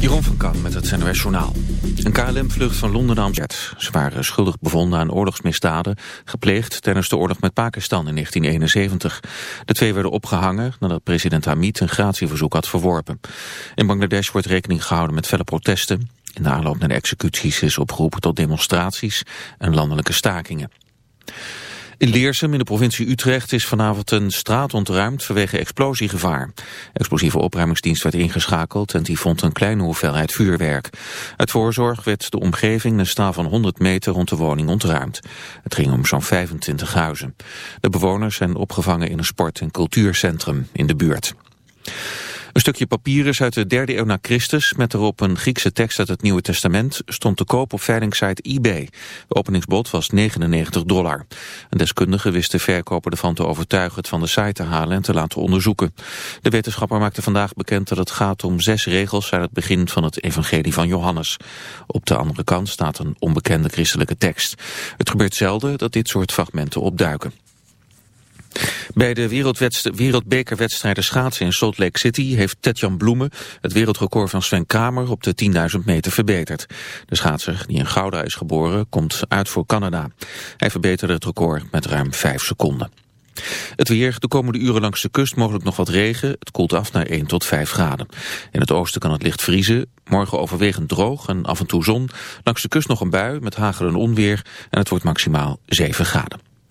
Jeroen van Kan met het NOS Journaal. Een KLM-vlucht van Londen naar Amsterdam. Ze waren schuldig bevonden aan oorlogsmisdaden... gepleegd tijdens de oorlog met Pakistan in 1971. De twee werden opgehangen nadat president Hamid een gratieverzoek had verworpen. In Bangladesh wordt rekening gehouden met felle protesten. In de aanloop naar de executies is opgeroepen tot demonstraties en landelijke stakingen. In Leersum in de provincie Utrecht is vanavond een straat ontruimd vanwege explosiegevaar. Explosieve opruimingsdienst werd ingeschakeld en die vond een kleine hoeveelheid vuurwerk. Uit voorzorg werd de omgeving een staal van 100 meter rond de woning ontruimd. Het ging om zo'n 25 huizen. De bewoners zijn opgevangen in een sport- en cultuurcentrum in de buurt. Een stukje papier is uit de derde eeuw na Christus met erop een Griekse tekst uit het Nieuwe Testament stond te koop op veilingsite eBay. De openingsbod was 99 dollar. Een deskundige wist de verkoper ervan te overtuigen het van de site te halen en te laten onderzoeken. De wetenschapper maakte vandaag bekend dat het gaat om zes regels uit het begin van het evangelie van Johannes. Op de andere kant staat een onbekende christelijke tekst. Het gebeurt zelden dat dit soort fragmenten opduiken. Bij de wereldbekerwedstrijden schaatsen in Salt Lake City heeft Tetjan Bloemen het wereldrecord van Sven Kramer op de 10.000 meter verbeterd. De schaatser, die in Gouda is geboren, komt uit voor Canada. Hij verbeterde het record met ruim 5 seconden. Het weer, de komende uren langs de kust mogelijk nog wat regen. Het koelt af naar 1 tot 5 graden. In het oosten kan het licht vriezen. Morgen overwegend droog en af en toe zon. Langs de kust nog een bui met hagel en onweer. En het wordt maximaal 7 graden.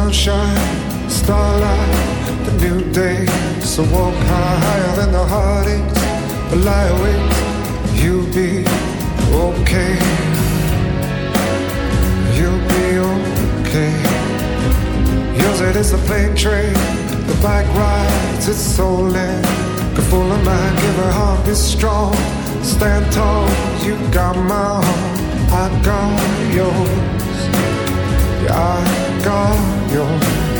Sunshine, starlight, the new day. So walk high, higher than the heartaches, but lie awake, you'll be okay. You'll be okay. Yours it is the plane train, the bike rides, it's soul in. Good full of mind, give her heart, be strong. Stand tall, you got my heart, I got yours. Yeah, I got yours.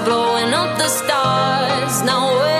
Be blowing up the stars. Now we're